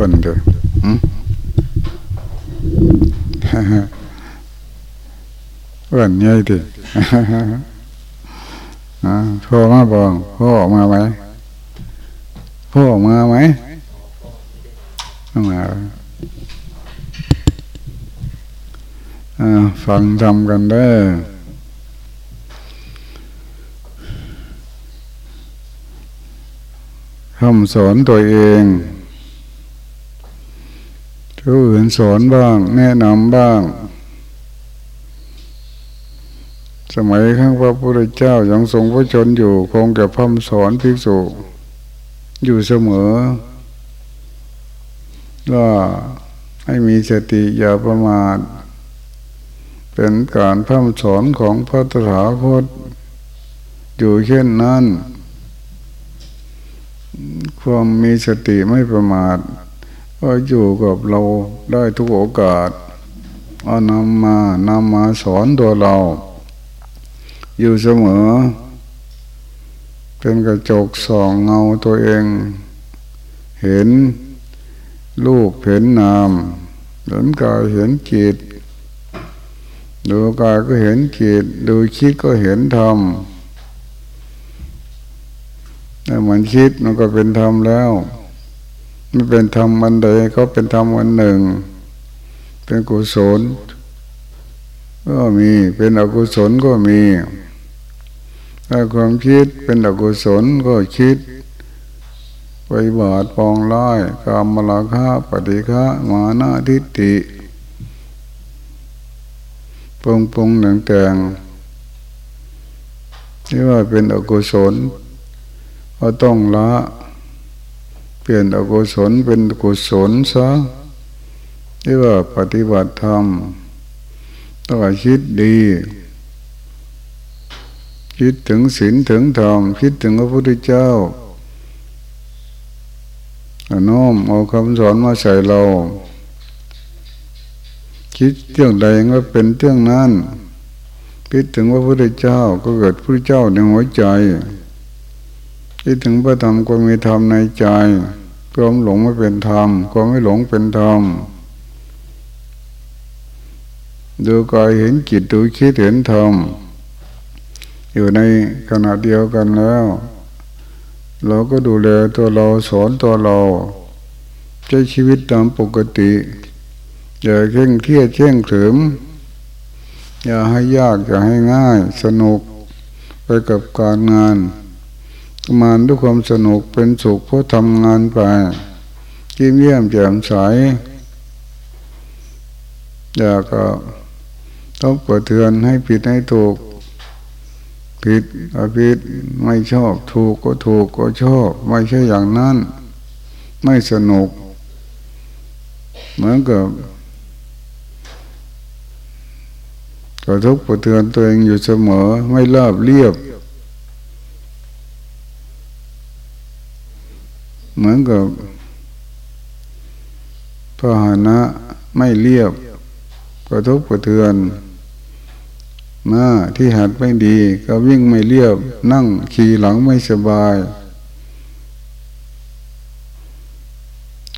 อ้วนเด้ออ้วนใหญ่ดิพ่อมาบอกพ่อออกมาไหมพ่อออกมาไหมมาฟังทำกันได้คำสอนตัวเอง ผู้อื่นสอนบ้าง แนะนำบ้าง สมัยข้างพระพุทธเจ้ายังทรงพระชนอยู่ คงจะพัฒสอนภิกษุ อยู่เสมอว่าให้มีสติอย่าประมาทเป็นการพัฒสอนของพระตถาคต อยู่เช่นนั้น ความมีสติไม่ประมาท ก็อยู่กับเราได้ทุกโอกาสเอานำมานำมาสอนตัวเรา อยู่เสมอ เป็นกระจกส่องเงาตัวเอง เห็นรูปเห็นนามเห็นกายเห็นจิตดูกายก็เห็นจิตดูคิดก็เห็นธรรมถ้ามันคิดมันก็เป็นธรรมแล้ว ไม่เป็นธรรมวันใดก็เป็นธรรมวันหนึ่ง เป็นกุศล ก็มีเป็นอกุศลก็มีถ้าความคิดเป็นอกุศลก็คิดไปบาดปองร้ายกามมลาคะปฏิฆะมานาทิฏฐิปงปงหนังแต่งที่ว่าเป็นอกุศลก็ต้องละ ปลี่ยนอกุศลเป็นกุศลซะที่ว่าปฏิบัติธรรมต้องคิดดี คิดถึงศีลถึงธรรมคิดถึงพระพุทธเจ้าน้อมเอาคำสอนมาใส่เรา คิดเรื่องใดก็เป็นเรื่องนั้นคิดถึงว่าพระพุทธเจ้าก็เกิดพระเจ้าในหัวใจคิดถึงพระธรรมก็มีธรรมในใจ ความหลงไม่เป็นธรรมความไม่หลงเป็นธรรมดูกายเห็นจิตดูคิดเห็นธรรมอยู่ในขณะเดียวกันแล้ว เราก็ดูแลตัวเราสอนตัวเรา ใช้ชีวิตตามปกติ อย่าเข่งเครียดเข่งขรึมอย่าให้ยากอย่าให้ง่าย สนุกไปกับการงาน มาด้วยความสนุกเป็นสุขเพราะทำงานไปยิ้มเยี่ยมแจ่มใสอยากก็ต้องเปิดเทือนให้ผิดให้ถูก ผิดอผิดไม่ชอบถูกก็ถูกก็ชอบ ไม่ใช่อย่างนั้น ไม่สนุก เหมือนกับกระทบกระเทือนตัวเองอยู่เสมอ ไม่ราบเรียบ เหมือนกับพาหนะไม่เรียบ กระทบกระเทือนมาที่หัดไม่ดี ก็วิ่งไม่เรียบ นั่งขี่หลังไม่สบาย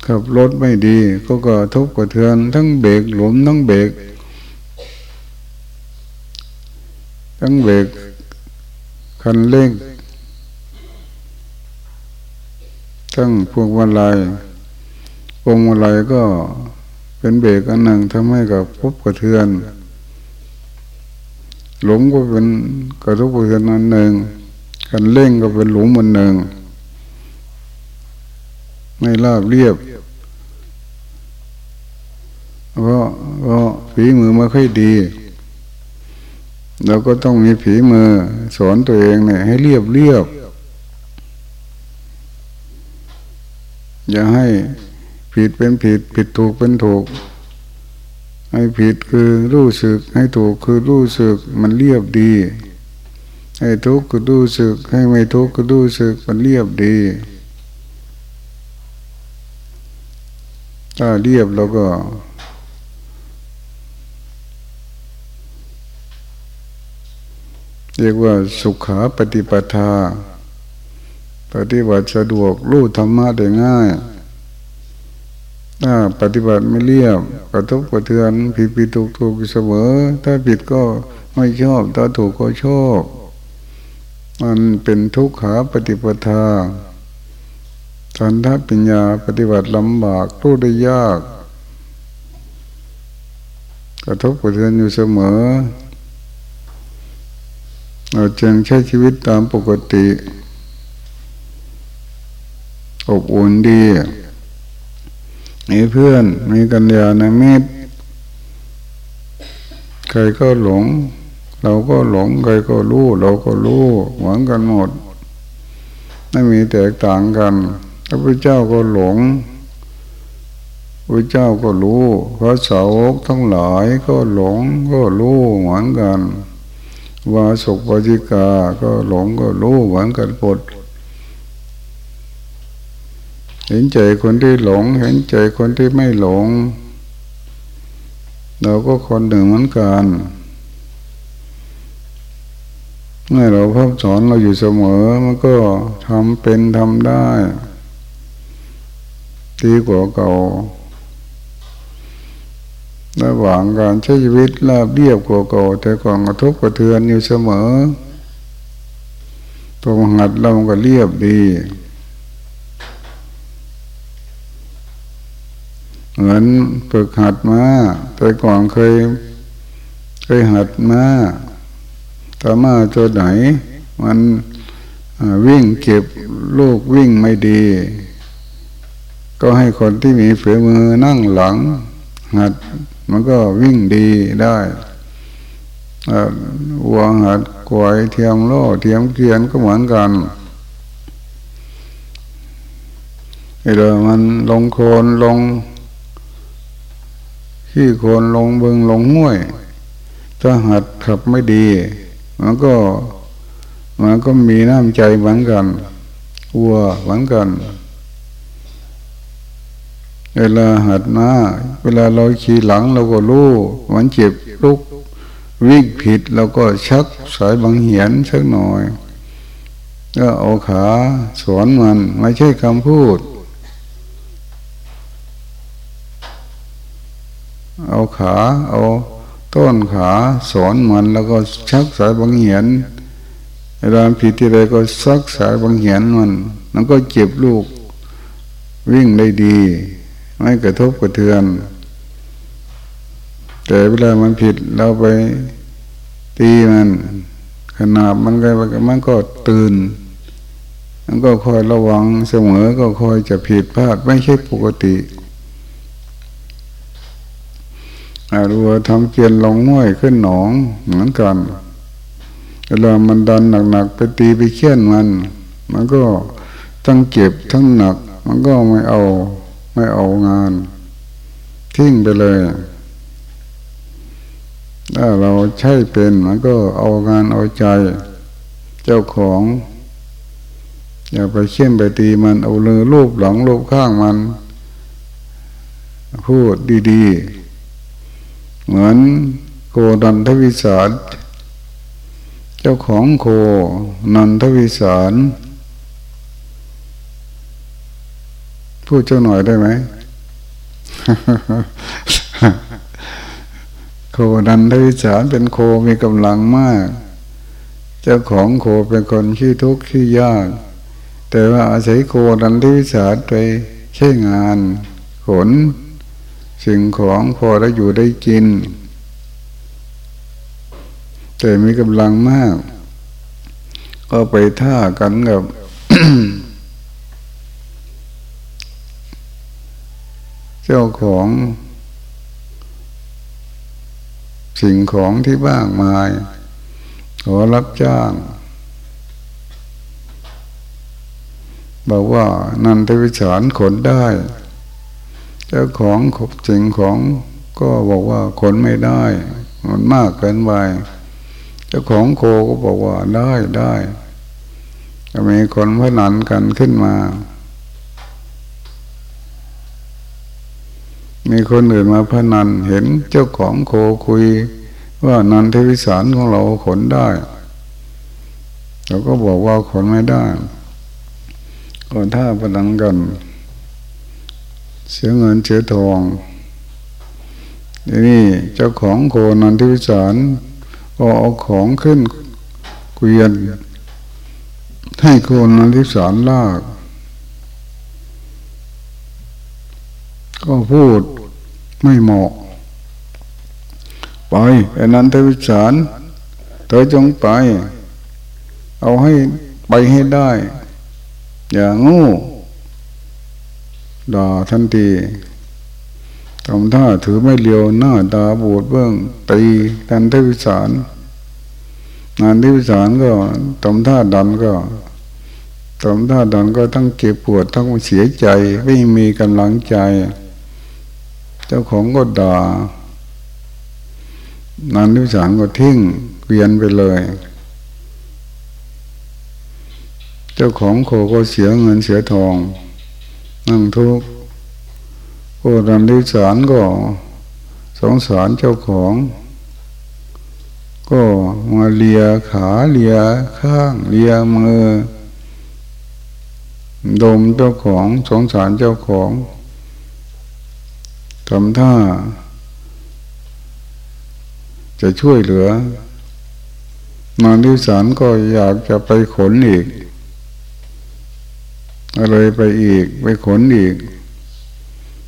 ขับรถไม่ดี ก็กระทบกระเทือน ทั้งเบรกหลุมทั้งเบรกทั้งเบรกคันเร่ง ทั้งพวงมาลัยพวงมาลัยก็เป็นเบรกอันหนึ่งทำให้กับพบกระเทือน หลุมก็เป็นกระทุกระเทือนอันหนึ่งกันเร่งก็เป็นหลุมอันหนึ่งไม่ราบเรียบเพราะเพราะฝีมือไม่ค่อยดีเราก็ต้องมีฝีมือสอนตัวเองเนี่ยให้เรียบเรียบ อย่าให้ผิดเป็นผิด ผิดถูกเป็นถูก ให้ผิดคือรู้สึก ให้ถูกคือรู้สึกมันเรียบดี ให้ทุกข์คือรู้สึก ให้ไม่ทุกข์คือรู้สึกมันเรียบดีถ้าเรียบแล้วก็เรียกว่าสุขาปฏิปทา ปฏิบัติสะดวกรู้ธรรมะได้ง่ายถ้าปฏิบัติไม่เรียบกระทบกระเทือนผิดผิดถูกถูกเสมอ ถ้าผิดก็ไม่ชอบ ถ้าถูกก็ชอบมันเป็นทุกขาปฏิปทาสันทปัญญาปฏิบัติลำบากรู้ได้ยาก กระทบกระเทือนอยู่เสมอ เราจึงใช้ชีวิตตามปกติ อบอุ่นดีมีเพื่อนมีกันยาณมิตรใครก็หลง เราก็หลงใครก็รู้เราก็รู้เหมือนกันหมดไม่มีแตกต่างกันพระพุทธเจ้าก็หลงพระเจ้าก็รู้พระสาวกทั้งหลายก็หลงก็รู้เหมือนกันวาสุกวาจิกาก็หลงก็รู้เหมือนกันหมด เห็นใจคนที่หลง เห็นใจคนที่ไม่หลง เราก็คนหนึ่งเหมือนกันเมื่อเราพับสอนเราอยู่เสมอ มันก็ทำเป็นทำได้ดีกว่าเก่าระหว่างการใช้ชีวิตลาบเรียบกว่าเก่าแต่ก่อนกระทบกระเทือนอยู่เสมอตัวหัดเราก็เรียบดี เหมือนฝึกหัดมาแต่ก่อนเคย เคยหัดมาแต่มาตัวไหน มันวิ่งเก็บลูกวิ่งไม่ดี ก็ให้คนที่มีฝีมือนั่งหลัง หัดมันก็วิ่งดีได้วัวหัดกวยเทียมโล่เทียมเกียนก็เหมือนกันเวลามันลงโคนลง ขี้คนลงบึงลงห้วย ถ้าหัดขับไม่ดี มันก็มันก็มีน้ำใจเหมือนกันวัวเหมือนกัน เวลาหัดมาเวลาเราขี่หลังเราก็รู้มันเจ็บลุกวิ่งผิดเราก็ชักสายบางเหียนสักหน่อย ก็เอาขาสอนมันไม่ใช่คำพูด เอาขา เอาต้นขาสอนมันแล้วก็ชักสายบางเหียนเวลาผิดที่ใดก็ซักสายบางเหียนมันมันก็เจ็บลูก วิ่งได้ดี ไม่กระทบกระเทือน แต่เวลามันผิดเราไปตีมันขนาดมันก็มันก็ตื่น มันก็คอยระวังเสมอก็คอยจะผิดพลาดไม่ใช่ปกติ รัวทำเกียนลงห้วยขึ้นหนองเหมือนกันเวลามันดันหนักๆไปตีไปเคี่ยนมัน มันก็ทั้งเก็บทั้งหนัก มันก็ไม่เอาไม่เอางาน ทิ้งไปเลย ถ้าเราใช่เป็นมันก็เอางานเอาใจ เจ้าของ อย่าไปเขี่ยนไปตีมันเอาเลยรูปหลังรูปข้างมัน พูดดี ๆ เหมือนโคนันทวิสารเจ้าของโคนันทวิสารพูดเจ้าหน่อยได้ไหมโคนันทวิสารเป็นโคมีกำลังมาก เจ้าของโคเป็นคนขี้ทุกข์ขี้ยาก แต่ว่าอาศัยโคนันทวิสารไปใช้งานขน สิ่งของพอได้อยู่ได้กิน แต่มีกำลังมาก ก็ไปท่ากันกับเจ้าของสิ่งของที่บ้างมาย ขอรับจ้าง บอกว่านันทวิสารขนได้ จ้าของขบสิ่งของก็บอกว่าขนไม่ได้ มันมากเกินไปเจ้าของโคก็บอกว่าได้ได้ก็มีคนพนันกันขึ้นมา มีคนอื่นมาพนันเห็นเจ้าของโคคุย ว่านันทวิสารของเราขนได้เราก็บอกว่าขนไม่ได้ก็ถ้าพนันกัน เสียเงินเสียทองนี่เจ้าของโคนันทิวิสารก็เอาของขึ้นเกวียน ให้โคนันทิวิสารลาก ก็พูดไม่เหมาะ ไปไอ้นันทวิสารเธอจงไป เอาให้ไปให้ได้ อย่างงู ด่าทันทีทำท่าถือไม่เลียวหน้าตาบูดเบื้องตีนันทวิสารนันทวิสารก็ทำท่าดันก็ทำท่าดันก็ทั้งเก็บปวดทั้งเสียใจไม่มีกำลังใจ เจ้าของก็ด่านันทิสารก็ทิ้งเกวียนไปเลย เจ้าของโคก็เสียเงินเสียทอง นั่งทุกข์โอ้นันทิสารก็สงสารเจ้าของ ก็มาเลียขาเลียข้างเลียมือ ดมเจ้าของสงสารเจ้าของทำท่า จะช่วยเหลือนานที่สารก็อยากจะไปขนอีก อะไรไปอีก ไปขนอีก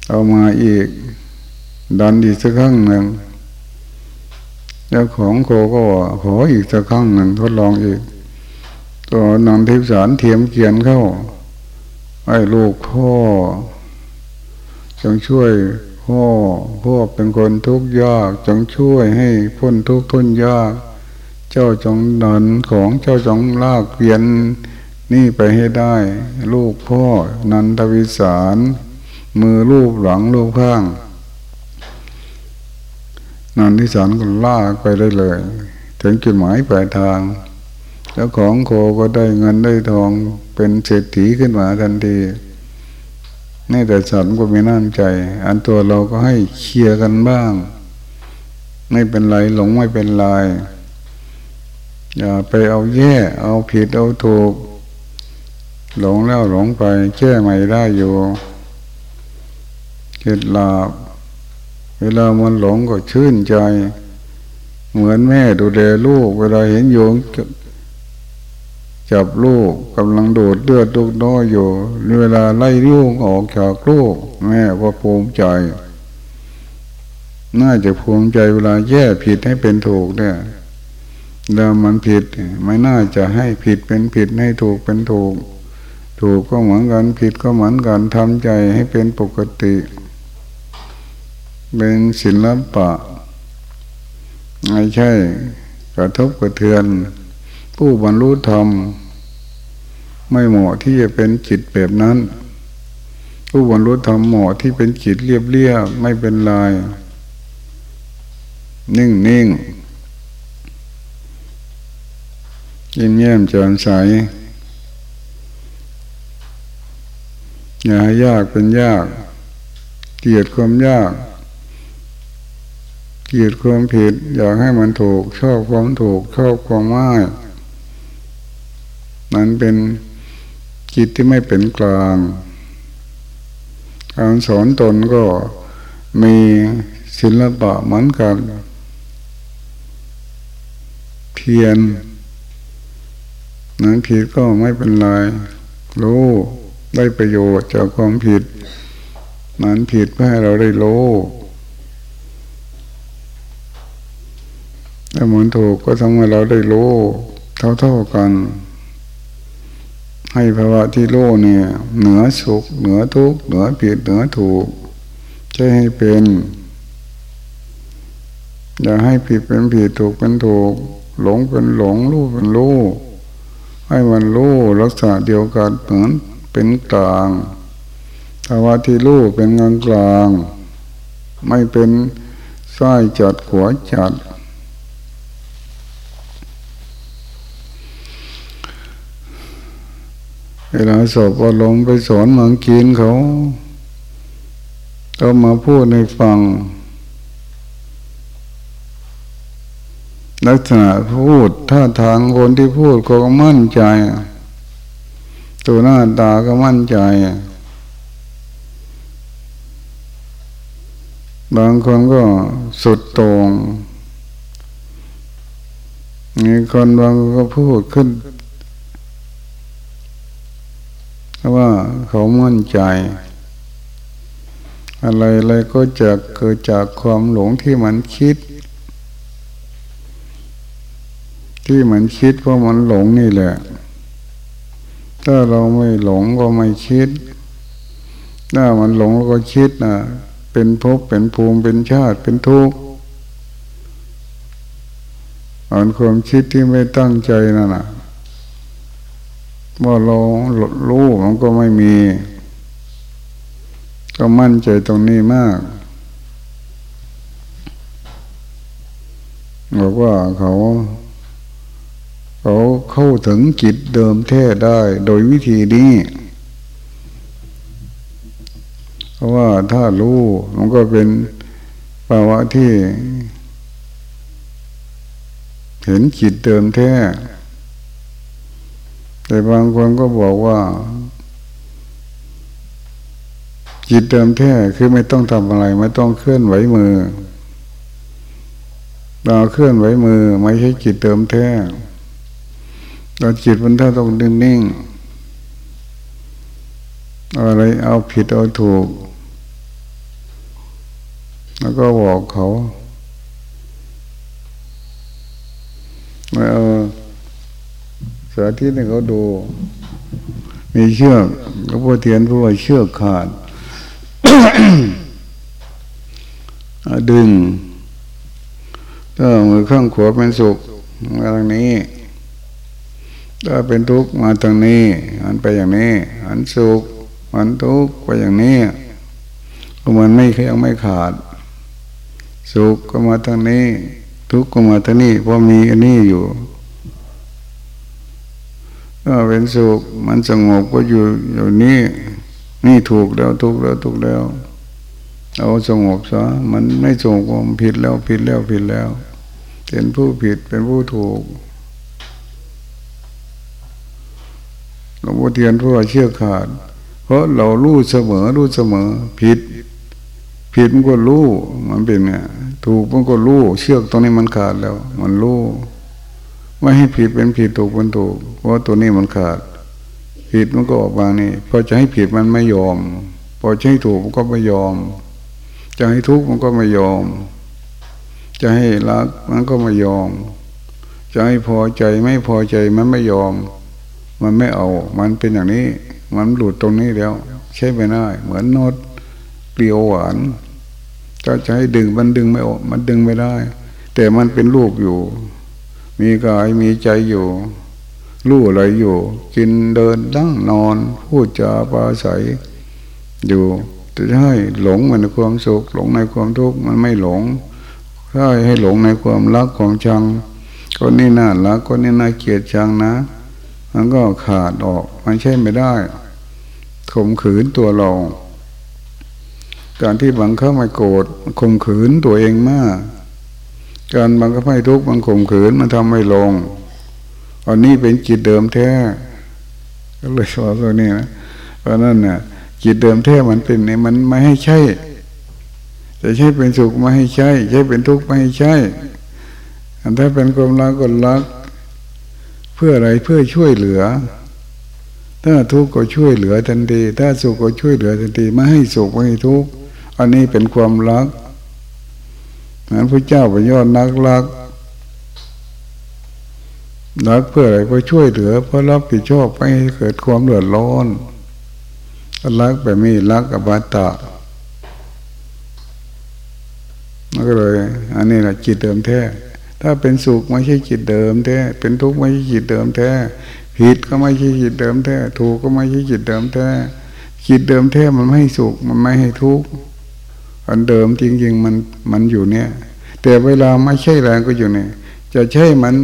เอามาอีก ดันอีกสักครั้งหนึ่งเจ้าของโคก็ขออีกสักครั้งหนึ่งทดลองอีกตัวนางทิพสารเทียมเกียนเข้าให้ลูกพ่อจงช่วยพ่อพ่อเป็นคนทุกข์ยากจงช่วยให้พ้นทุกข์พ้นยาก เจ้าจงดันของเจ้าจงลากเปลี่ยน นี่ไปให้ได้ ลูกพ่อ นันทวิสาร มือลูบหลังลูบข้าง นันทิสารก็ลากไปได้เลย ถึงจุดหมายปลายทางแล้วของโคก็ได้เงินได้ทองเป็นเศรษฐีขึ้นมาทันทีนี่แต่สัตว์ก็มีน้ำใจ อันตัวเราก็ให้เคลียร์กันบ้าง ไม่เป็นไรหลงไม่เป็นไรอย่าไปเอาแย่ เอาผิดเอาถูก หลงแล้วหลงไปแก้ใหม่ได้อยู่เกิดลาบเวลามันหลงก็ชื่นใจ เหมือนแม่ดูแลลูก เวลาเห็นโยงจับลูกกำลังโดดเลือดลูกน้อยอยู่ เวลาไล่ลูกออกจากลูก แม่ก็ภูมิใจ น่าจะภูมิใจเวลาแย่ผิดให้เป็นถูกเนี่ยแล้วมันผิด ไม่น่าจะให้ผิดเป็นผิดให้ถูกเป็นถูก ถูกก็เหมือนกันผิดก็เหมือนกันทำใจให้เป็นปกติ เป็นศิลปะ ไม่ใช่ กระทบกระเทือน ผู้บรรลุธรรม ไม่เหมาะที่จะเป็นจิตแบบนั้น ผู้บรรลุธรรมเหมาะที่เป็นจิตเรียบเรียบไม่เป็นลาย นิ่งนิ่งยิ้มแย้มแจ่มใส อย่ายากเป็นยาก เกลียดความยาก เกลียดความผิด อยากให้มันถูก ชอบความถูก ชอบความง่ายนั้นเป็นจิตที่ไม่เป็นกลางการสอนตนก็มีศิลปะเหมือนกันเพียรนั้นผิดก็ไม่เป็นไรรู้ ได้ประโยชน์จากความผิดนั้นผิดเพื่อให้เราได้รู้ถ้ามันถูกก็ทำให้เราได้รู้เท่าๆกัน ให้ภาวะที่โลเนี่ย เหนือสุขเหนือทุกข์เหนือผิดเหนือถูกใช่ให้เป็น อย่าให้ผิดเป็นผิดถูกเป็นถูก หลงเป็นหลงรู้เป็นรู้ให้มันรู้ลักษณะเดียวกันเหมือน เป็นกลางภาวะที่รู้เป็นกลางกลาง ไม่เป็นส้ายจัดขวจัด เวลาสอบอารมณ์ไปสอนเมืองจีนเขาเขามาพูดในฟัง ลักษณะพูดท่าทางคนที่พูดก็มั่นใจ ตัวหน้าตาก็มั่นใจ บางคนก็สุดตรงมีคนบางก็พูดขึ้นว่าเขามั่นใจ อะไรอะไรก็จะเกิดจากความหลงที่มันคิด ที่มันคิดเพราะมันหลงนี่แหละ ถ้าเราไม่หลงก็ไม่คิด ถ้ามันหลงก็คิดนะเป็นภพเป็นภูมิเป็นชาติเป็นทุกข์อ่านความคิดที่ไม่ตั้งใจนั่นนะว่าเรารู้มันก็ไม่มี ก็มั่นใจตรงนี้มากบอกว่าเขา เขาเข้าถึงจิตเดิมแท้ได้โดยวิธีนี้ เพราะว่าถ้ารู้มันก็เป็นภาวะที่ เห็นจิตเดิมแท้ แต่บางคนก็บอกว่า จิตเดิมแท้คือไม่ต้องทำอะไร ไม่ต้องเคลื่อนไหวมือเราเคลื่อนไหวมือ ไม่ใช่จิตเดิมแท้ เราจิตมันถ้าต้องนิ่งๆอะไรเอาผิดเอาถูก แล้วก็บอกเขาไม่เอาสาธิตให้เขาดู มีเชือกก็พูดเทียนพูดว่าเชือกขาดดึงถ้ามือข้างขวาเป็นสุขมาทางนี้ ถ้าเป็นทุกข์มาทางนี้อันไปอย่างนี้อันสุขอันทุกข์ไปอย่างนี้ก็มันไม่ยังไม่ขาด สุขก็มาทางนี้ ทุกข์ก็มาทางนี้เพราะมีอันนี้อยู่ก็เป็นสุขมันสงบก็อยู่อยู่นี่นี่ถูกแล้วถูกแล้วถูกแล้วเอาสงบซะมันไม่สงบมันผิดแล้วผิดแล้วผิดแล้ว เป็นผู้ผิดเป็นผู้ถูก หลวงพ่อเทียนผู้เชื่อขาด เพราะเรารู้เสมอรู้เสมอ ผิด ผิดมันก็รู้มันเป็นไงถูกมันก็รู้เชือกตรงนี้มันขาดแล้ว มันรู้ไม่ให้ผิดเป็นผิดถูกเป็นถูกเพราะตัวนี้มันขาด ผิดมันก็ออกมานี่พอจะให้ผิดมันไม่ยอมพอจะให้ถูกมันก็ไม่ยอม จะให้ทุกข์มันก็ไม่ยอม จะให้รักมันก็ไม่ยอม จะให้พอใจไม่พอใจมันไม่ยอม มันไม่เอา มันเป็นอย่างนี้ มันหลุดตรงนี้แล้ว ใช่ไม่ได้เหมือนโนดเปรี้ยวหวานถ้าจะให้ดึงมันดึงไม่ออกมันดึงไม่ได้ แต่มันเป็นรูปอยู่ มีกายมีใจอยู่รู้อะไรอยู่ กินเดินนั่งนอนพูดจาปาศัยอยู่จะให้หลงในความสุขหลงในความทุกข์มันไม่หลงถ้าให้หลงในความรักของชังคนนี้น่ารักคนนี้น่าเกลียดชังนะ มันก็ขาดออกมันใช่ไม่ได้ข่มขืนตัวเรา การที่บังคับไม่โกรธข่มขืนตัวเองมาก การบังคับให้ทุกข์มันข่มขืนมันทำไม่ลงอันนี้เป็นจิตเดิมแท้ก็เลยสอนตัวนี้นะเพราะนั่นเนี่ยจิตเดิมแท้มันเป็นเนี่ยมันไม่ให้ใช่จะใช่เป็นสุขไม่ให้ใช่ ใช่เป็นทุกข์ไม่ให้ใช่ถ้าเป็นความรักก็รัก เพื่ออะไรเพื่อช่วยเหลือ ถ้าทุกข์ก็ช่วยเหลือทันทีถ้าสุขก็ช่วยเหลือทันทีไม่ให้สุขไม่ให้ทุกข์อันนี้เป็นความรักนั้นพระเจ้าเป็นยอดนักรักรักเพื่ออะไรเพื่อช่วยเหลือเพื่อรับผิดชอบไม่ให้เกิดความเดือดร้อนรักแบบนี้รักกับบาตะมันก็เลย อันนี้แหละจิตเดิมแท้ ถ้าเป็นสุขไม่ใช่จิตเดิมแท้ เป็นทุกข์ไม่ใช่จิตเดิมแท้ ผิดก็ไม่ใช่จิตเดิมแท้ ถูกก็ไม่ใช่จิตเดิมแท้ จิตเดิมแท้มันไม่ให้สุข มันไม่ให้ทุกข์ อันเดิมจริงๆมันมันอยู่เนี่ย แต่เวลาไม่ใช่แรงก็อยู่เนี่ย จะใช่มัน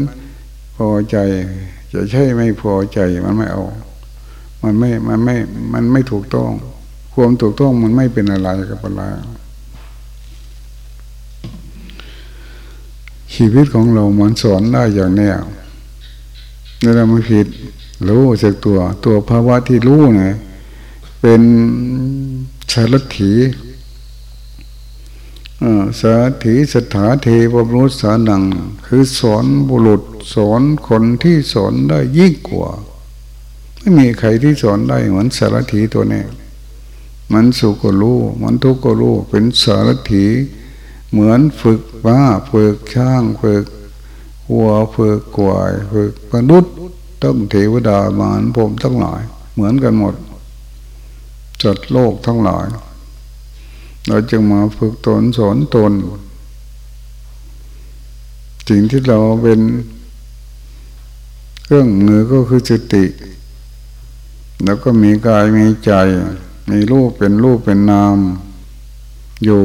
พอใจ จะใช่ไม่พอใจมันไม่เอา มันไม่ มันไม่ มันไม่ถูกต้อง ความถูกต้องมันไม่เป็นอะไรกับอะไร ชีวิตของเรามันสอนได้อย่างเนี้ยเวลามันผิดรู้จากตัว ตัวภาวะที่รู้เนี่ยเป็นชาลถีสาถีสถาเทวรุษสานัง คือสอนบุรุษสอนคนที่สอนได้ยิ่งกว่า ไม่มีใครที่สอนได้เหมือนสารถีตัวนี้มันสุขก็รู้ มันทุกข์ก็รู้ เป็นสารถี เหมือนฝึกว่าฝึกช่างฝึกหัวฝึกกวายฝึกมนุษย์ต้องเทวดามารผมทั้งหลาย เหมือนกันหมดจัดโลกทั้งหลาย เราจึงมาฝึกตนสอนตนสิ่งที่เราเป็นเครื่องมือก็คือสติ แล้วก็มีกายมีใจ มีรูปเป็นรูปเป็นนาม อยู่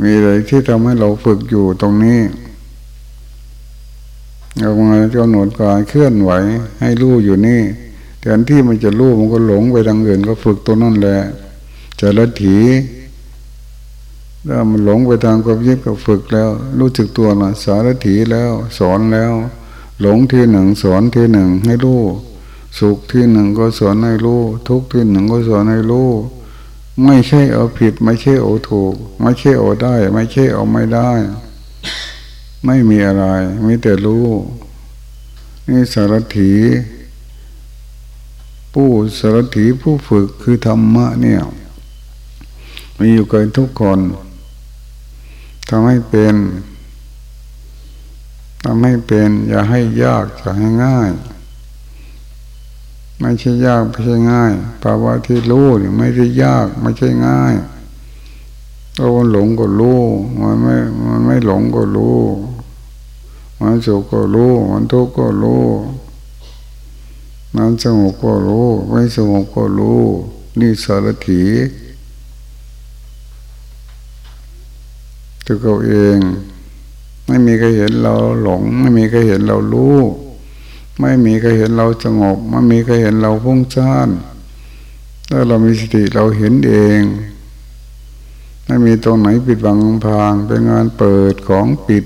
มีอะไรที่ทำให้เราฝึกอยู่ตรงนี้เอามาเจ้าหนดกายเคลื่อนไหว ให้รู้อยู่นี่แทนที่มันจะรู้มันก็หลงไปทางอื่นก็ฝึกตัวนั่นแหละจะละถีถ้ามันหลงไปทางความยึดก็ฝึกแล้ว รู้จึกตัวละสารถีแล้ว สอนแล้ว หลงที่หนึ่งสอนที่หนึ่งให้รู้สุขที่หนึ่งก็สอนให้รู้ทุกที่หนึ่งก็สอนให้รู้ ไม่ใช่เอาผิด ไม่ใช่เอาถูก ไม่ใช่เอาได้ ไม่ใช่เอาไม่ได้ ไม่มีอะไรมีแต่รู้ นี่สารถี ผู้สารถีผู้ฝึกคือธรรมะเนี่ย มีอยู่กับทุกคนทำให้เป็นทำให้เป็น อย่าให้ยากอย่าให้ง่าย ไม่ใช่ยากไม่ใช่ง่ายภาวะที่รู้เนี่ยไม่ได้ยากไม่ใช่ง่ายถ้ามันหลงก็รู้มันไม่มันไม่หลงก็รู้มันสุขก็รู้มันทุกข์ก็รู้มันสงบก็รู้ ไม่สงบก็รู้ นี่สารถีตัวเราเอง ไม่มีใครเห็นเราหลง ไม่มีใครเห็นเรารู้ ไม่มีใครเห็นเราสงบ ไม่มีใครเห็นเราพุ่งซ่านถ้าเรามีสติเราเห็นเอง ไม่มีตรงไหนปิดบังพาง เป็นงานเปิดของปิด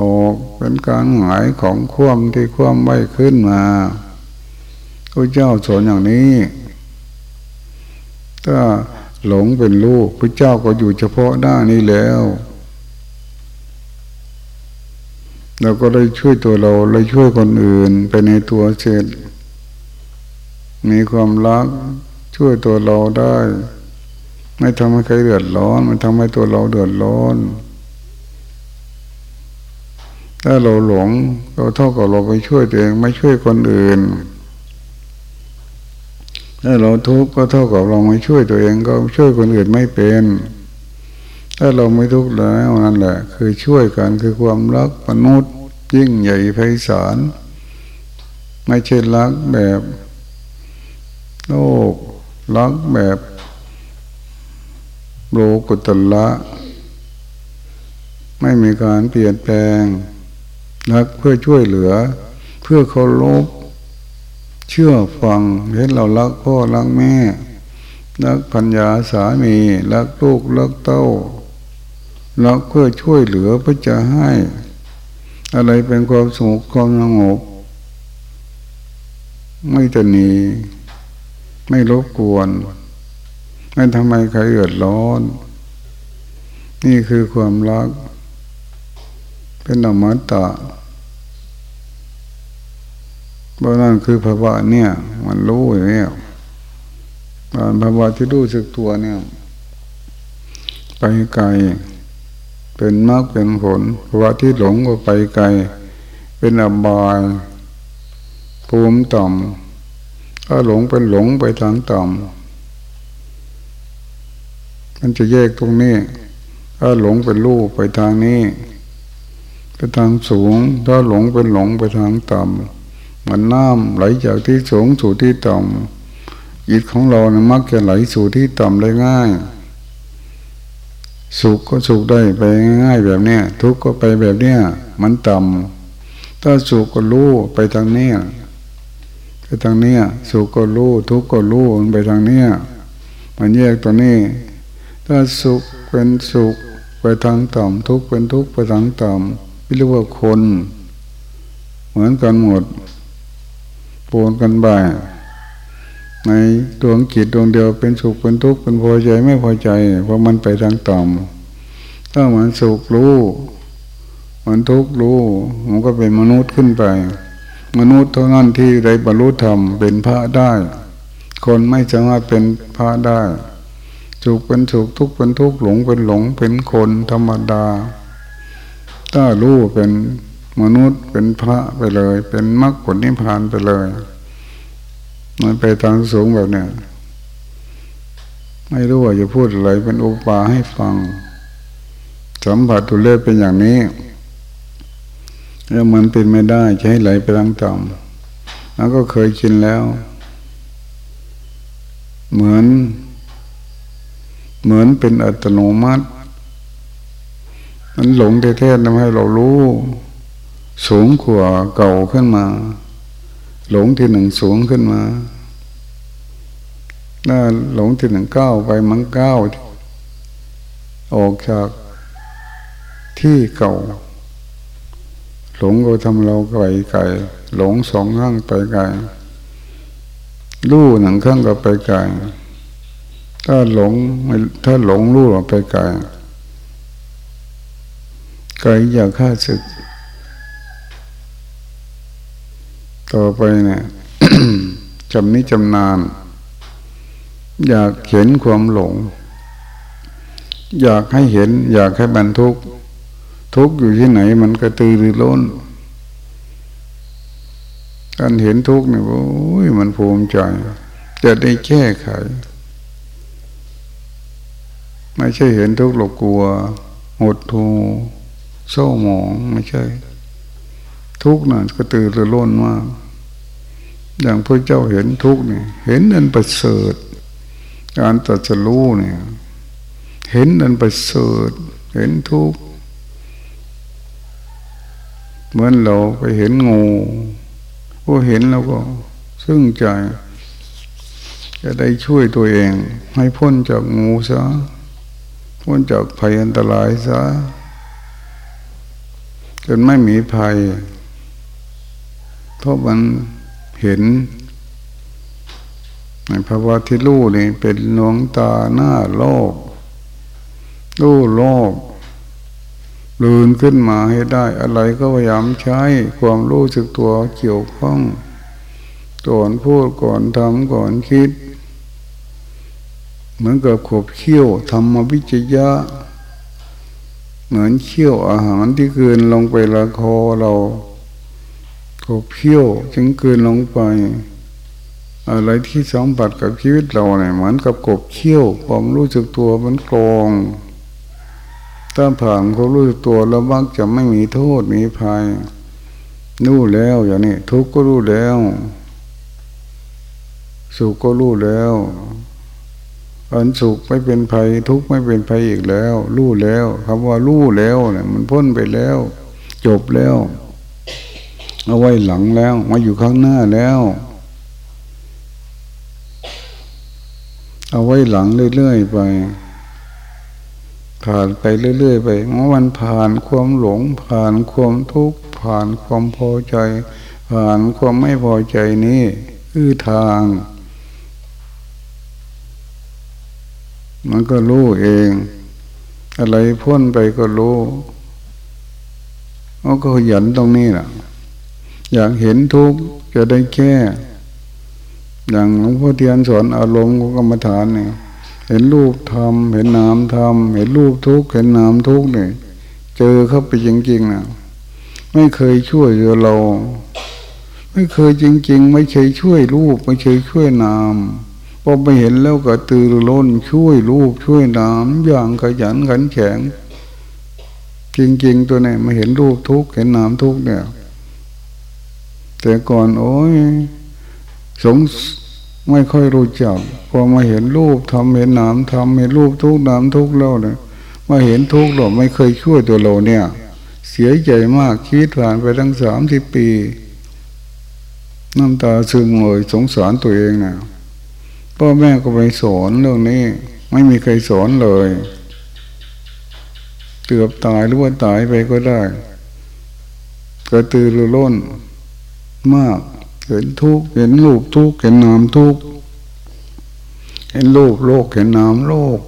ออกเป็นการหายของคว่ำที่คว่ำไว้ขึ้นมาพระเจ้าสอนอย่างนี้ ถ้าหลงเป็นลูกพระเจ้าก็อยู่เฉพาะด้านี้แล้ว เราก็ได้ช่วยตัวเราเลยช่วยคนอื่นไปในตัวเสร็จมีความรักช่วยตัวเราได้ ไม่ทำให้ใครเดือดร้อนไม่ทำให้ตัวเราเดือดร้อน ถ้าเราหลงเราเท่ากับเราไปช่วยตัวเองไม่ช่วยคนอื่น ถ้าเราทุกข์ก็เท่ากับเราไม่ช่วยตัวเองก็ช่วยคนอื่นไม่เป็น ถ้าเราไม่ทุกข์แล้วนั่นแหละ คือช่วยกันคือความรักมนุษย์ ยิ่งใหญ่ไพศาลไม่ใช่รักแบบโลกรักแบบโลกุตละ ไม่มีการเปลี่ยนแปลงรักเพื่อช่วยเหลือ เพื่อเคารพเชื่อฟังเห็นเรารักพ่อรักแม่รักพัญญาสามีรักลูกรักเต้า เรักเพื่อช่วยเหลือเพื่อจะให้ อะไรเป็นความสงบความสงบไม่จะหนีไม่รบกวน ไม่ทำไมใครเอือดร้อน นี่คือความรัก เป็นธรรมตะเพราะนั่นคือภาวะเนี่ย มันรู้อย่างนี้ภาวะที่รู้สึกตัวเนี่ยไปไกล เป็นมากเป็นผลภาวะที่หลงก็ไปไกล เป็นอบายภูมิต่ำถ้าหลงเป็นหลงไปทางต่ำมันจะแยกตรงนี้ ถ้าหลงเป็นรูปไปทางนี้ไปทางสูง ถ้าหลงเป็นหลงไปทางต่ำมันน้ำไหลจากที่สูงสู่ที่ต่ำจิตของเรานะมักจะไหลสู่ที่ต่ำได้ง่าย สุขก็สุขได้ไปง่ายแบบเนี้ยทุกข์ก็ไปแบบเนี้ยมันต่ำถ้าสุขก็รู้ไปทางเนี้ยไปทางเนี้ยสุขก็รู้ทุกข์ก็รู้มันไปทางเนี้ยมันแยกตัวนี้ ถ้าสุขเป็นสุขไปทางต่ำทุกข์เป็นทุกข์ไปทางต่ำเรียกว่าคน เหมือนกันหมดปูนกันไป ในดวงจิตดวงเดียวเป็นสุขเป็นทุกข์เป็นพอใจไม่พอใจ เพราะมันไปทางต่ำถ้ามันสุขรู้มันทุกข์รู้มันก็เป็นมนุษย์ขึ้นไป มนุษย์เท่านั้นที่ได้บรรลุธรรมเป็นพระได้ คนไม่สามารถเป็นพระได้สุขเป็นสุขทุกข์เป็นทุกข์หลงเป็นหลงเป็นคนธรรมดา ถ้ารู้เป็นมนุษย์เป็นพระไปเลย เป็นมรรคผลนิพพานไปเลย มันไปทางสูงแบบเนี้ยไม่รู้ว่าจะพูดอะไรเป็นอุปาให้ฟัง สัมผัสตุเล่เป็นอย่างนี้แล้วมันเป็นไม่ได้จะให้ไหลไปทางต่ำแล้วก็เคยกินแล้ว เหมือน เหมือนเป็นอัตโนมัติ มันหลงแท้ๆทำให้เรารู้ สูงกว่าเก่าขึ้นมา หลงที่หนึ่งสูงขึ้นมาถ้าหลงที่หนึ่งก้าวไปมันก้าวออกจากที่เก่า หลงก็ทำเราไกลไกลหลงสองข้างไปไกลลู่หนังข้างก็ไปไกลถ้าหลงถ้าหลงลู่ไปไกลไกลอย่าฆ่าศึก ต่อไปเนี่ยจำนี้จำนาน อยากเห็นความหลง อยากให้เห็น อยากให้บรรทุก ทุกอยู่ที่ไหน มันกระตือรือร้นการเห็นทุกเนี่ยโอ้ยมันภูมิใจ จะได้แก้ไข ไม่ใช่เห็นทุกข์หลกกลัวหดทูเศร้าหมองไม่ใช่ ทุกข์นั่นกระตือรือร้นมาก อย่างพระเจ้าเห็นทุกเนี่ยเห็นอันประเสริฐการตัดสรู้เนี่ยเห็นอันประเสริฐเห็นทุกเหมือนเราไปเห็นงูพอเห็นแล้วก็ ซึ่งใจจะได้ช่วยตัวเอง ให้พ้นจากงูซะพ้นจากภัยอันตรายซะจนไม่มีภัยเพราะมัน เห็น ในภาวะที่รู้นี่เป็นหลวงตาหน้าโลกรู้โลกลืนขึ้นมาให้ได้ อะไรก็พยายามใช้ความรู้สึกตัวเกี่ยวข้องก่อนพูดก่อนทำก่อนคิด เหมือนกับขบเคี้ยวธรรมวิจยะ เหมือนเคี้ยวอาหารที่เกินลงไปละคอเรา ขบเคี้ยวจึงเกินลงไป อะไรที่สัมผัสกับชีวิตเราเนี่ยเหมือนกับกบเคี้ยวความรู้สึกตัวมันกรองถ้าผ่านเขารู้สึกตัวแล้วมักจะไม่มีโทษมีภัยรู้แล้วอย่างนี้ทุกข์ก็รู้แล้ว สุขก็รู้แล้วอันสุขไม่เป็นภัย ทุกข์ไม่เป็นภัยอีกแล้ว รู้แล้วคำว่ารู้แล้วเนี่ยมันพ้นไปแล้ว จบแล้ว เอาไว้หลังแล้ว มาอยู่ข้างหน้าแล้ว เอาไว้หลังเรื่อยๆไป ผ่านไปเรื่อยๆไปเมื่อวันผ่านความหลง ผ่านความทุกข์ผ่านความพอใจ ผ่านความไม่พอใจนี้คือทาง มันก็รู้เอง อะไรพ้นไปก็รู้เขาก็หยันตรงนี้แหละ อยากเห็นทุกข์จะได้แก้อย่างหลวงพ่อเทียนสอนอารมณ์กรรมฐานเนี่ยเห็นรูปธรรมเห็นนามธรรมเห็นรูปทุกข์เห็นนามทุกข์เนี่ยเจอเข้าไปจริงๆนะไม่เคยช่วยเรา ไม่เคยจริง ๆ ไม่เคยช่วยรูป ไม่เคยช่วยนามพอไปเห็นแล้วก็ตื่นล้นช่วยรูปช่วยนามอย่างขยันขันแข็งจริง ๆ ตัวนี้มาเห็นรูปทุกข์เห็นนามทุกข์เนี่ย แต่ก่อนโอ้ยสงไม่ค่อยรู้จัก พอมาเห็นรูปทำเห็นนามทำเห็นรูปทุกนามทุกเล่าเลยมาเห็นทุกเราไม่เคยช่วยตัวเราเนี่ย เสียใจมากคิดผ่านไปตั้งสามสิบปี น้ำตาซึมเลยสงสารตัวเองนะพ่อแม่ก็ไปสอนเรื่องนี้ ไม่มีใครสอนเลยเกือบตายหรือว่าตายไปก็ได้กระตือรือร้น มาก เห็นทุกเห็นรูปทุกเห็นนามทุกเห็นรูปโลกเห็นนามโลก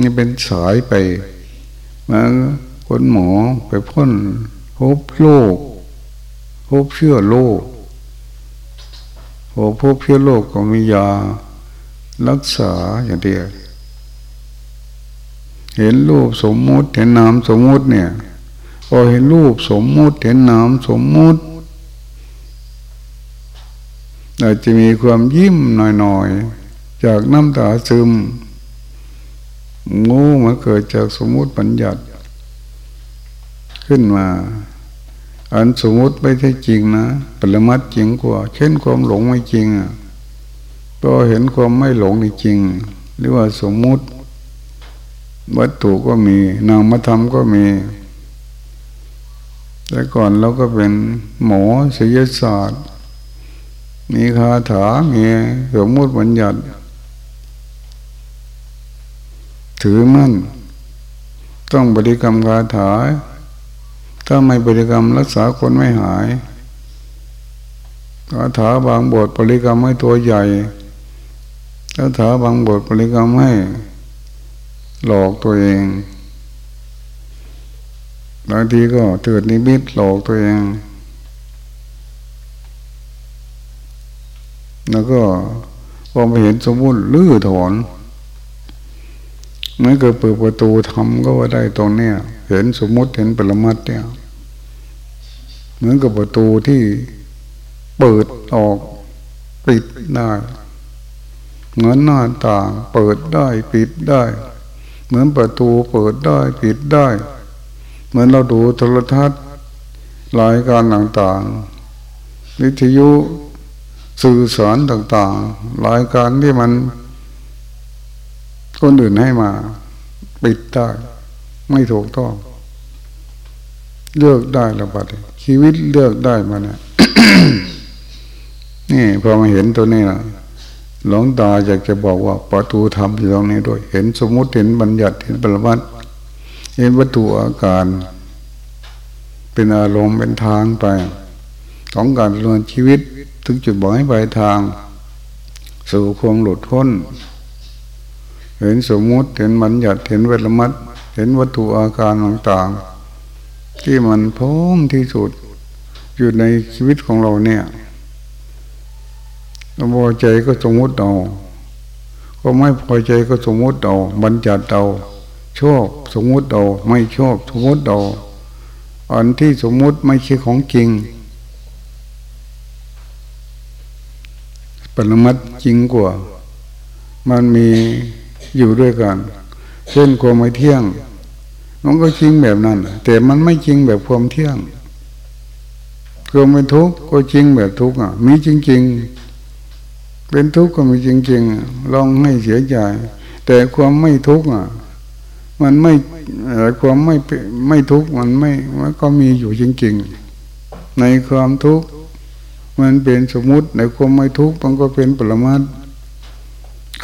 นี่เป็นสายไปมาคนหมอไปพ่นพบโลกพบเชื่อโลกพอพบเชื้อโรคก็มียารักษาอย่างเดียว เห็นรูปสมมุติเห็นนามสมมุติเนี่ย อเห็นรูปสมมุติเห็นนามสมมุติอาจจะมีความยิ้มหน่อยๆ จากน้ำตาซึมงูมาเกิดจากสมมุติปัญญัติ ขึ้นมา อันสมมุติไม่ใช่จริงนะปรมัดจริงกว่า เช่นความหลงไม่จริงอะก็เห็นความไม่หลงในจริง หรือว่าสมมุติ วัตถุก็มีนามธรรมก็มี แต่ก่อนเราก็เป็นหมอศิลศาสตร์ มีคาถา มีสมมุติบัญญัติ ถือมั่น ต้องบริกรรมคาถา ถ้าไม่บริกรรมรักษาคนไม่หายคาถาบางบทบริกรรมให้ตัวใหญ่คาถาบางบทบริกรรมให้หลอกตัวเอง บางทีก็ตือนนิมิตหลอกตัวเอง แล้วก็พอมาเห็นสมมุติลื้อถอนไม่เกิดเปิดประตูทำก็ว่าได้ตรงเนี้ยเห็นสมมุติเห็นปรมัตเนี่ยเหมือนกับประตูที่เปิดออกปิดได้เหมือนหน้าต่างเปิดได้ปิดได้ เหมือนประตูเปิดได้ปิดได้ เหมือนเราดูโทรทัศน์รายการต่างๆวิทยุสื่อสารต่างๆรายการที่มันคนอื่นให้มา ปิดได้ไม่ถูกต้อง เลือกได้แล้วบัดชีวิตเลือกได้มาเนี่ยนี่พอมาเห็นตัวนี้นะหลวงตาอยากจะบอกว่าประตูธรรมอยู่ตรงนี้ด้วย เห็นสมมุติเห็นบัญญัติเห็นปรมัต เห็นวัตถุอาการ เป็นอารมณ์เป็นทางไป ของการดำเนินชีวิตถึงจุดบอกให้ไปทาง สู่ความหลุดพ้น เห็นสมมุติเห็นบัญญัติเห็นเวรมัดเห็นวัตถุอาการต่างๆ ที่มันพร้อมที่สุด อยู่ในชีวิตของเราเนี่ยพอใจก็สมมุติเอาก็ไม่พอใจก็สมมุติเอาบัญญัติเอา ชอบสมมุติเอาไม่ชอบสมมุติเอาอันที่สมมุติไม่ใช่ของจริง ปรมัตจริงกว่า มันมีอยู่ด้วยกัน เช่นความไม่เที่ยง มันก็จริงแบบนั้น แต่มันไม่จริงแบบความเที่ยงความเป็นทุกข์ก็จริงแบบทุกข์อะ มีจริง ๆ เป็นทุกข์ก็มีจริงๆลองให้เสียใจแต่ความไม่ทุกข์อะ มันไม่ความไม่ไม่ทุกข์มันไม่มันก็มีอยู่จริงๆ ในความทุกข์มันเป็นสมมุติในความไม่ทุกข์มันก็เป็นปรมัต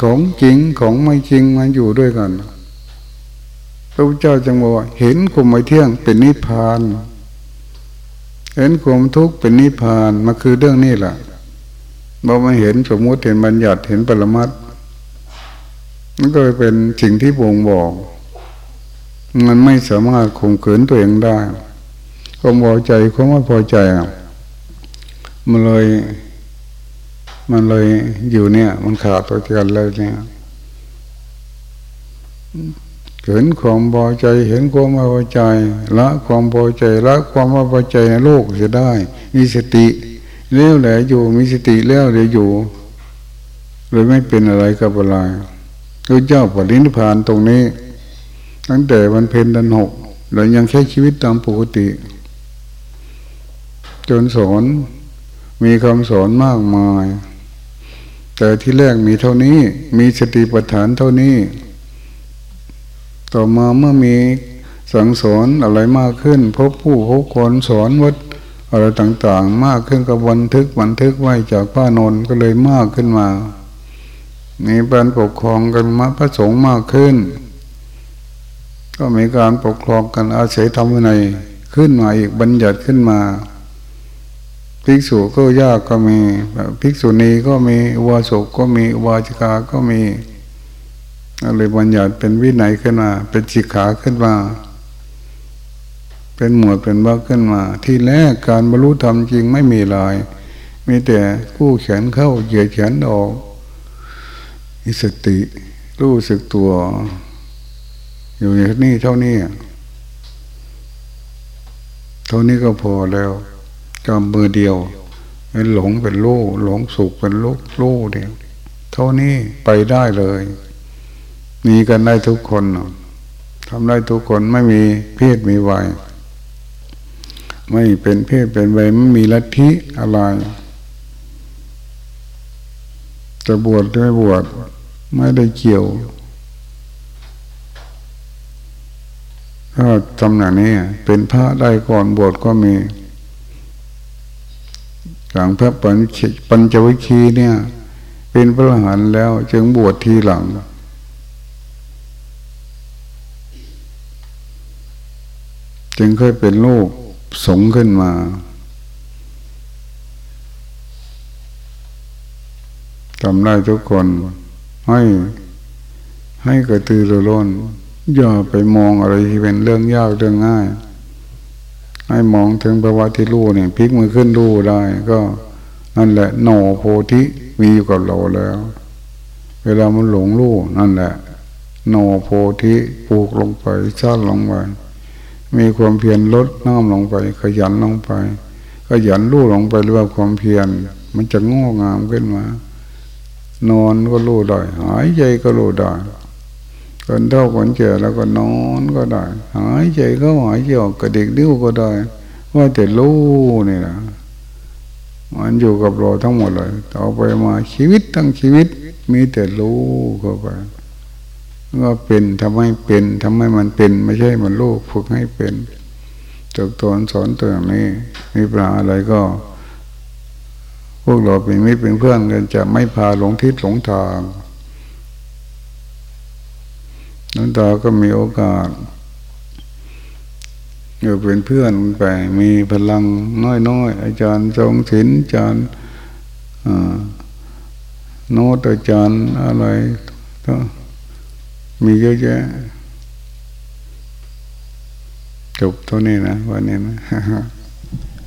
ของจริงของไม่จริงมันอยู่ด้วยกันพระพุทธเจ้าจึงบอกว่าเห็นความไม่เที่ยงเป็นนิพพานเห็นความทุกข์เป็นนิพพานมันคือเรื่องนี้แหละเรามาเห็นสมมุติเห็นบัญญัติเห็นปรมัตมันก็เป็นสิ่งที่บ่งบอก มันไม่สามารถข่มขืนตัวเองได้ความพอใจความไม่พอใจมันเลย มันเลยอยู่เนี่ย มันขาดตัวกันเลยเนี่ยเห็นความพอใจเห็นความไม่พอใจละความพอใจละความไม่พอใจในโลกจะได้ มีสติเลี้ยวแหลอยู่มีสติแล้วเดี๋ยวอยู่เลยไม่เป็นอะไรกับอะไรพระเจ้าปรินิพานตรงนี้ ตั้งแต่วันเพ็ญดือนหกเรายังใช้ชีวิตตามปกติ จนสอนมีคำสอนมากมาย แต่ที่แรกมีเท่านี้ มีสติปัฏฐานเท่านี้ ต่อมาเมื่อมีสังสอนอะไรมากขึ้น พบผู้พบคนสอนวัดอะไรต่างๆ มากขึ้นกับบันทึกบันทึกไว้จากพระนนก็เลยมากขึ้นมา มีการปกครองกันมาพระสงฆ์มากขึ้น ก็มีการปกครองกันอาศัยธรรมในขึ้นมาอีกบัญญัติขึ้นมา ภิกษุก็ยากก็มี ภิกษุณีก็มีอุบาสกก็มีอุบาสิกาก็มีอะไรบัญญัติเป็นวินัยขึ้นมา เป็นจิกขาขึ้นมา เป็นหมวดเป็นว่าขึ้นมา ที่แรกการบรรลุธรรมจริงไม่มีลายมีแต่กู้แขนเข้าเหยียดแขนออกมีสติรู้สึกตัว อยู่ในนี่เท่านี้ เท่านี้ก็พอแล้วกำมือเดียวเป็นหลงเป็นลูกหลงสุขเป็นลูกลูเดียวเท่านี้ไปได้เลย มีกันได้ทุกคนทำได้ทุกคนไม่มีเพศมีวัยไม่เป็นเพศเป็นวัยไม่มีลัทธิอะไรจะบวชไม่บวชไม่ได้เกี่ยว ถ้าทำอย่างนี้ เป็นพระได้ก่อนบวชก็มีอย่างพระปัญจวิคีเนี่ย เป็นพระอรหันต์แล้ว จึงบวชทีหลัง จึงเคยเป็นลูกสงขึ้นมาทำได้ทุกคนให้ให้กระตือรือร้น อย่าไปมองอะไรที่เป็นเรื่องยากเรื่องง่าย ให้มองถึงภาวะที่รู้เนี่ยพลิกมือขึ้นรู้ได้ ก็นั่นแหละโนโพธิมีอยู่กับเราแล้ว เวลามันหลงรู้นั่นแหละโนโพธิปลูกลงไปชาติลงไปมีความเพียรลดน้ำลงไป ขยันลงไป ขยันรู้ลงไปหรือว่าความเพียรมันจะงอกงามขึ้นมา นอนก็รู้ได้หายใจก็รู้ได้ คนเท่าคนเจอแล้วก็นอนก็ได้ หายใจก็หายใจออกกระดิกนิ้วก็ได้ ว่าแต่รู้นี่นะมันอยู่กับเราทั้งหมดเลยต่อไปมาชีวิตทั้งชีวิตมีแต่รู้เข้าไปก็เป็นทำให้เป็นทำให้มันเป็น ไม่ใช่มันรู้ฝึกให้เป็นจกตอนสอนตัวอย่างนี้ มีปัญหาอะไรก็ พวกเราเป็นมิตรเป็นเพื่อนกันจะไม่พาหลงทิศหลงทาง นันตาก็มีโอกาสอยู่เป็นเพื่อนไปมีพลังน้อยๆอาจารย์ทรงศิลอาจารย์โน้ตอาจารย์อะไรก็มีเยอะแยะจบเท่านี้นะวันนี้นะ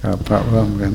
กับพระเพิ่มกัน